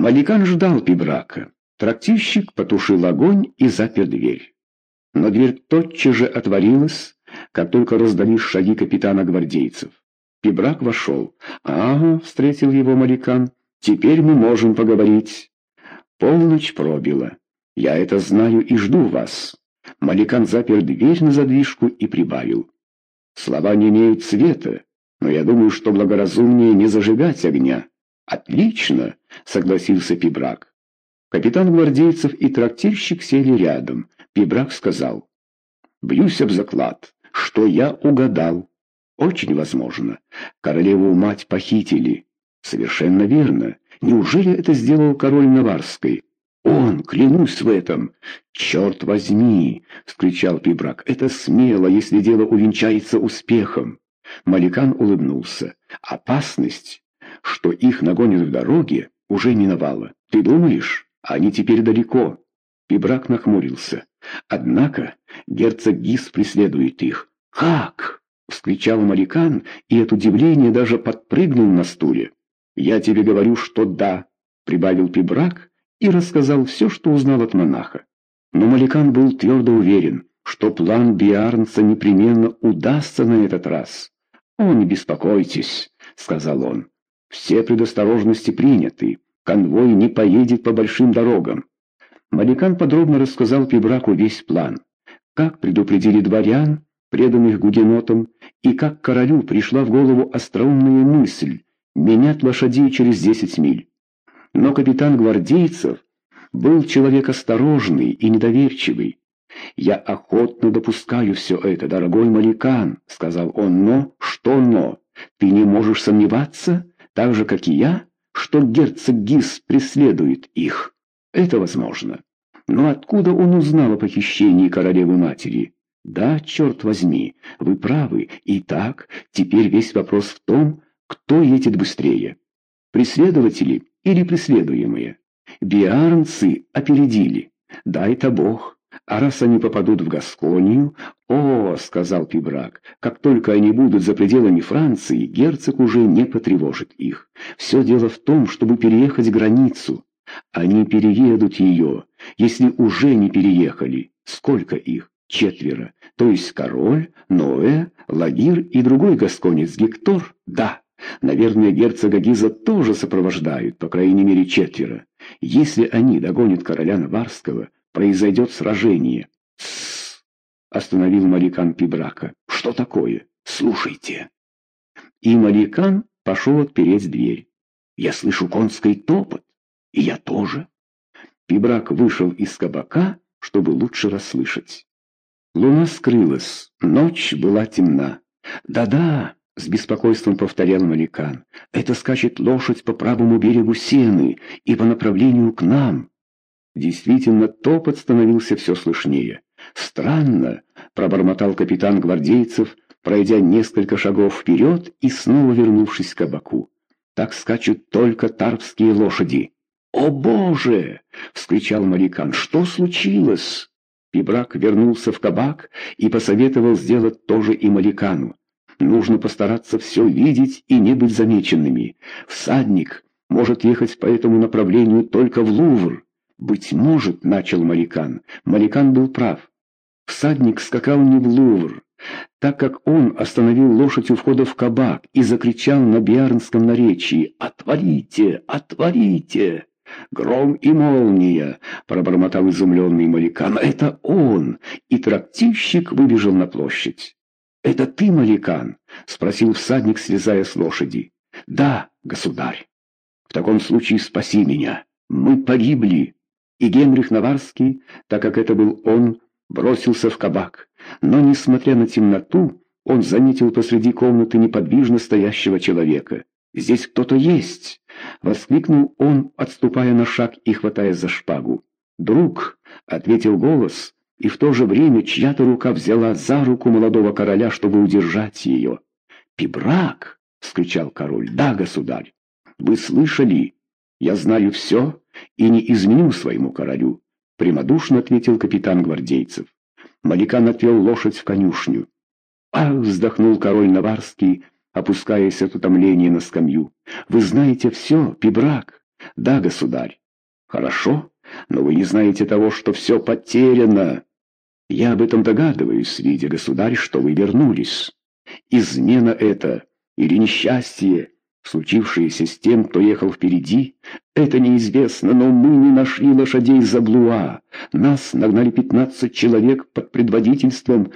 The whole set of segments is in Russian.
Маликан ждал Пибрака. Трактирщик потушил огонь и запер дверь. Но дверь тотчас же отворилась, как только раздались шаги капитана гвардейцев. Пибрак вошел. «Ага», — встретил его Маликан, — «теперь мы можем поговорить». Полночь пробила. «Я это знаю и жду вас». Маликан запер дверь на задвижку и прибавил. «Слова не имеют цвета, но я думаю, что благоразумнее не зажигать огня». «Отлично», — согласился Пибрак. Капитан гвардейцев и трактирщик сели рядом. Пибрак сказал. «Бьюсь об заклад, что я угадал. Очень возможно. Королеву мать похитили. Совершенно верно. Неужели это сделал король Наварской? Он, клянусь в этом. Черт возьми, вскричал Пибрак. Это смело, если дело увенчается успехом. Маликан улыбнулся. Опасность, что их нагонят в дороге, уже миновала. Ты думаешь, они теперь далеко? Пибрак нахмурился. Однако герцог Гис преследует их. Как? — вскричал Маликан и от удивления даже подпрыгнул на стуле. «Я тебе говорю, что да», — прибавил Пибрак и рассказал все, что узнал от монаха. Но Маликан был твердо уверен, что план Биарнца непременно удастся на этот раз. «О, не беспокойтесь», — сказал он. «Все предосторожности приняты. Конвой не поедет по большим дорогам». Маликан подробно рассказал Пибраку весь план. Как предупредили дворян, преданных гугенотам, и как королю пришла в голову остроумная мысль менять лошадей через десять миль. Но капитан гвардейцев был человек осторожный и недоверчивый. «Я охотно допускаю все это, дорогой Маликан», — сказал он, — «но...» «Что «но»? Ты не можешь сомневаться, так же, как и я, что герцог Гис преследует их. Это возможно. Но откуда он узнал о похищении королевы-матери?» Да, черт возьми, вы правы. Итак, теперь весь вопрос в том, кто едет быстрее. Преследователи или преследуемые? Биарнцы опередили. Дай-то Бог. А раз они попадут в Гасконию... О, сказал Пибрак, как только они будут за пределами Франции, герцог уже не потревожит их. Все дело в том, чтобы переехать границу. Они переедут ее, если уже не переехали. Сколько их? четверо, то есть король, Ноэ, Лагир и другой гасконец Гектор, да. Наверное, герцога Гиза тоже сопровождают, по крайней мере, четверо. Если они догонят короля Наварского, произойдет сражение. Тссс! Остановил Маликан Пибрака. Что такое? Слушайте. И Маликан пошел отпереть дверь. Я слышу конский топот. И я тоже. Пибрак вышел из кабака, чтобы лучше расслышать. Луна скрылась, ночь была темна. «Да-да», — с беспокойством повторял Маликан, — «это скачет лошадь по правому берегу Сены и по направлению к нам». Действительно, топот становился все слышнее. «Странно», — пробормотал капитан гвардейцев, пройдя несколько шагов вперед и снова вернувшись к кабаку. «Так скачут только тарпские лошади». «О, Боже!» — вскричал Маликан. «Что случилось?» Пибрак вернулся в кабак и посоветовал сделать то же и Маликану. Нужно постараться все видеть и не быть замеченными. Всадник может ехать по этому направлению только в Лувр. Быть может, начал Маликан. Маликан был прав. Всадник скакал не в Лувр, так как он остановил лошадь у входа в кабак и закричал на биарнском наречии «Отворите! Отворите!» «Гром и молния!» — пробормотал изумленный Маликан. «Это он!» И трактирщик выбежал на площадь. «Это ты, Маликан?» — спросил всадник, слезая с лошади. «Да, государь. В таком случае спаси меня. Мы погибли». И Генрих Наварский, так как это был он, бросился в кабак. Но, несмотря на темноту, он заметил посреди комнаты неподвижно стоящего человека. «Здесь кто-то есть!» — воскликнул он, отступая на шаг и хватая за шпагу. «Друг!» — ответил голос, и в то же время чья-то рука взяла за руку молодого короля, чтобы удержать ее. «Пибрак!» — вскричал король. «Да, государь! Вы слышали? Я знаю все и не изменю своему королю!» — прямодушно ответил капитан гвардейцев. Маликан отвел лошадь в конюшню. «Ах!» — вздохнул король Наварский — опускаясь от утомления на скамью. «Вы знаете все, Пибрак. Да, государь. Хорошо, но вы не знаете того, что все потеряно. Я об этом догадываюсь, видя, государь, что вы вернулись. Измена это или несчастье, случившееся с тем, кто ехал впереди, это неизвестно, но мы не нашли лошадей за Блуа. Нас нагнали пятнадцать человек под предводительством...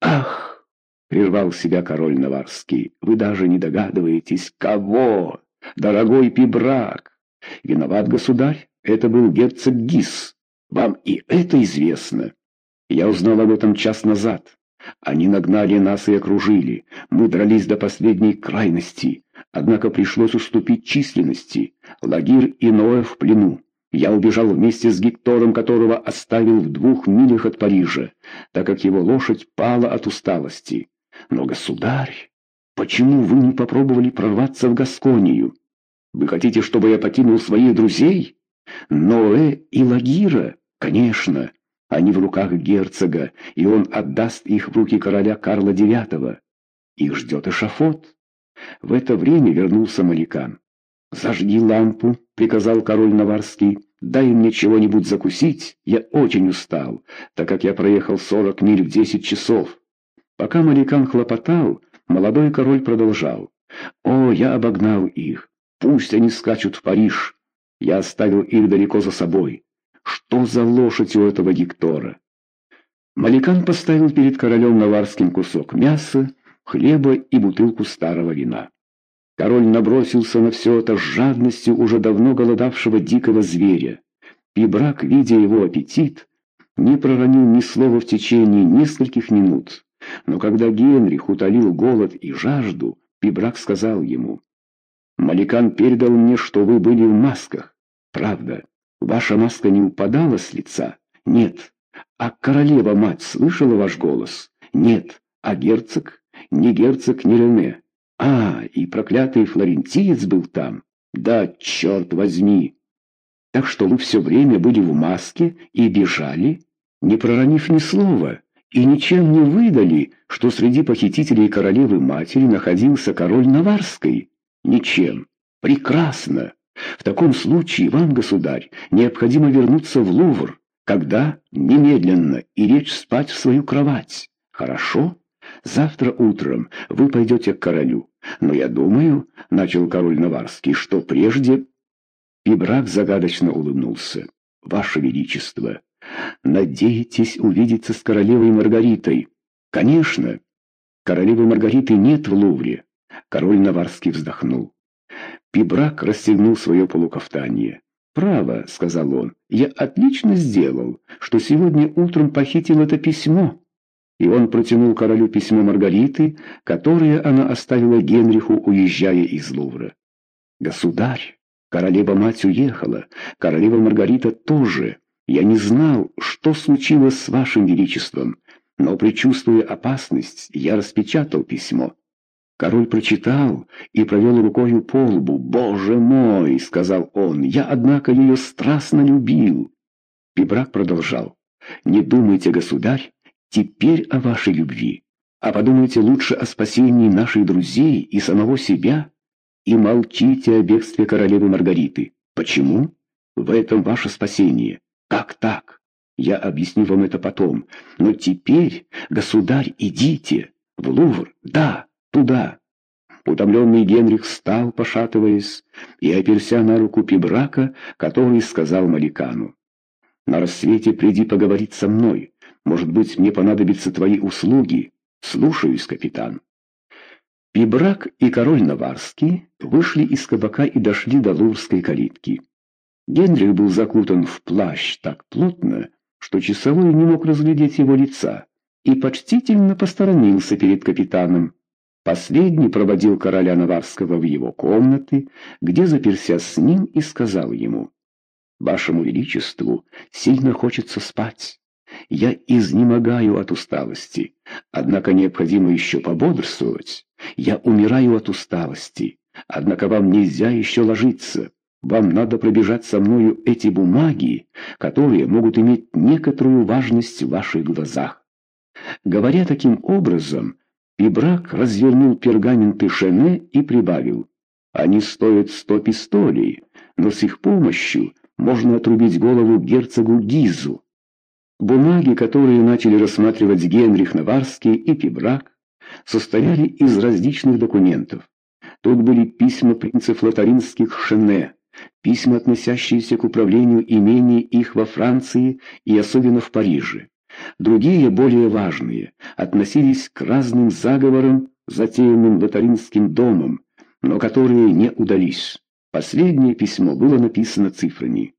Ах! Прервал себя король Наварский. Вы даже не догадываетесь, кого? Дорогой Пибрак! Виноват государь, это был герцог Гис. Вам и это известно. Я узнал об этом час назад. Они нагнали нас и окружили. Мы дрались до последней крайности. Однако пришлось уступить численности. Лагир и Ноэ в плену. Я убежал вместе с Гектором, которого оставил в двух милях от Парижа, так как его лошадь пала от усталости. Но, государь, почему вы не попробовали прорваться в Гасконию? Вы хотите, чтобы я покинул своих друзей? Ноэ и Лагира? Конечно. Они в руках герцога, и он отдаст их в руки короля Карла IX. Их ждет эшафот. В это время вернулся Маликан. «Зажги лампу», — приказал король Наварский. «Дай мне чего-нибудь закусить, я очень устал, так как я проехал сорок миль в десять часов». Пока Маликан хлопотал, молодой король продолжал. «О, я обогнал их. Пусть они скачут в Париж. Я оставил их далеко за собой. Что за лошадь у этого Гектора?» Маликан поставил перед королем Наварским кусок мяса, хлеба и бутылку старого вина. Король набросился на все это с жадностью уже давно голодавшего дикого зверя. Пибрак, видя его аппетит, не проронил ни слова в течение нескольких минут. Но когда Генрих утолил голод и жажду, Пибрак сказал ему, «Маликан передал мне, что вы были в масках. Правда, ваша маска не упадала с лица? Нет. А королева-мать слышала ваш голос? Нет. А герцог? Ни герцог, ни Рене. А, и проклятый флорентиец был там. Да, черт возьми. Так что вы все время были в маске и бежали, не проронив ни слова, и ничем не выдали, что среди похитителей королевы-матери находился король Наварской. Ничем. Прекрасно. В таком случае вам, государь, необходимо вернуться в Лувр. Когда? Немедленно. И лечь спать в свою кровать. Хорошо? Завтра утром вы пойдете к королю. Но я думаю, — начал король Наварский, — что прежде...» И брак загадочно улыбнулся. «Ваше Величество, надеетесь увидеться с королевой Маргаритой?» «Конечно. Королевы Маргариты нет в Лувре». Король Наварский вздохнул. Пибрак расстегнул свое полукафтание. «Право», — сказал он, — «я отлично сделал, что сегодня утром похитил это письмо» и он протянул королю письмо Маргариты, которое она оставила Генриху, уезжая из Лувра. «Государь, королева-мать уехала, королева Маргарита тоже. Я не знал, что случилось с вашим величеством, но, предчувствуя опасность, я распечатал письмо». Король прочитал и провел рукою по лбу. «Боже мой!» — сказал он. «Я, однако, ее страстно любил». Пибрак продолжал. «Не думайте, государь, Теперь о вашей любви. А подумайте лучше о спасении наших друзей и самого себя. И молчите о бегстве королевы Маргариты. Почему? В этом ваше спасение. Как так? Я объясню вам это потом. Но теперь, государь, идите. В Лувр, да, туда. Утомленный Генрих встал, пошатываясь, и оперся на руку Пибрака, который сказал Маликану. «На рассвете приди поговорить со мной. Может быть, мне понадобятся твои услуги? Слушаюсь, капитан. Пибрак и король Наварский вышли из кабака и дошли до Лурской калитки. Генрих был закутан в плащ так плотно, что часовой не мог разглядеть его лица, и почтительно посторонился перед капитаном. Последний проводил короля Наварского в его комнаты, где заперся с ним и сказал ему, «Вашему Величеству сильно хочется спать. Я изнемогаю от усталости, однако необходимо еще пободрствовать. Я умираю от усталости, однако вам нельзя еще ложиться. Вам надо пробежать со мною эти бумаги, которые могут иметь некоторую важность в ваших глазах. Говоря таким образом, Пибрак развернул пергаменты Шене и прибавил. Они стоят сто пистолей, но с их помощью можно отрубить голову герцогу Гизу. Бумаги, которые начали рассматривать Генрих Наварский и Пибрак, состояли из различных документов. Тут были письма принцев лотаринских Шене, письма, относящиеся к управлению имений их во Франции и особенно в Париже. Другие, более важные, относились к разным заговорам, затеянным лотаринским домом, но которые не удались. Последнее письмо было написано цифрами.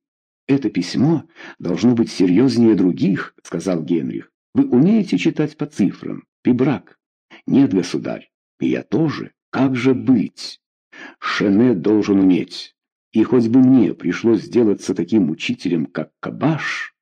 «Это письмо должно быть серьезнее других», — сказал Генрих. «Вы умеете читать по цифрам? Пибрак?» «Нет, государь, и я тоже. Как же быть?» «Шене должен уметь. И хоть бы мне пришлось сделаться таким учителем, как Кабаш...»